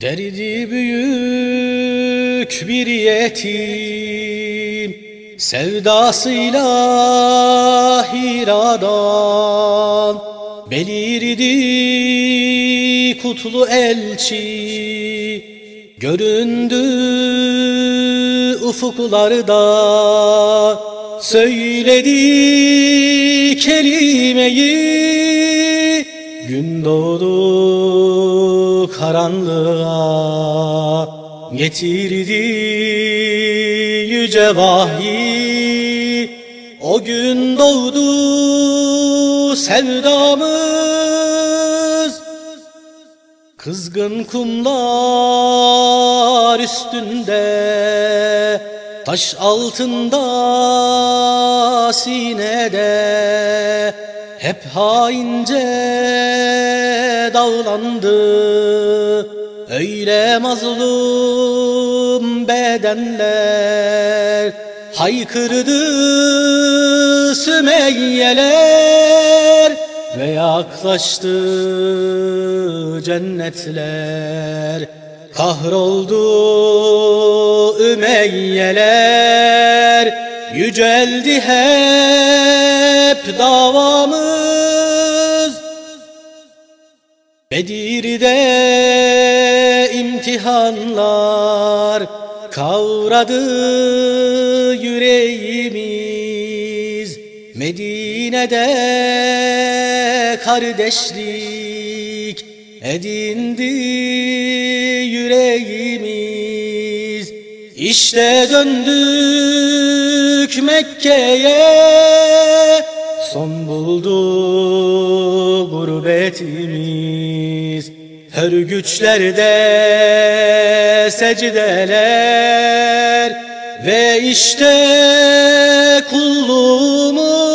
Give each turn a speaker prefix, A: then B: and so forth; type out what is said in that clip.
A: Derdi büyük bir yetim Sevdasıyla hiradan. Belirdi kutlu elçi Göründü ufuklarda. Söyledi kelimeyi Gün doğdu karanlığa Getirdi yüce vahyi O gün doğdu sevdamız. Kızgın kumlar üstünde Taş altında sinede hep haince dağlandı. Öyle mazlum bedenler Haykırdı Sümeyyeler Ve yaklaştı cennetler. Kahroldu Ümeyyeler Yüceldi hep davamız Bedir'de imtihanlar kavradı yüreğimiz. Medine'de kardeşlik edindi yüreğimiz. İşte döndük Mekke'ye Son buldu gurbetimiz Her güçlerde secdeler Ve işte kulluğumuz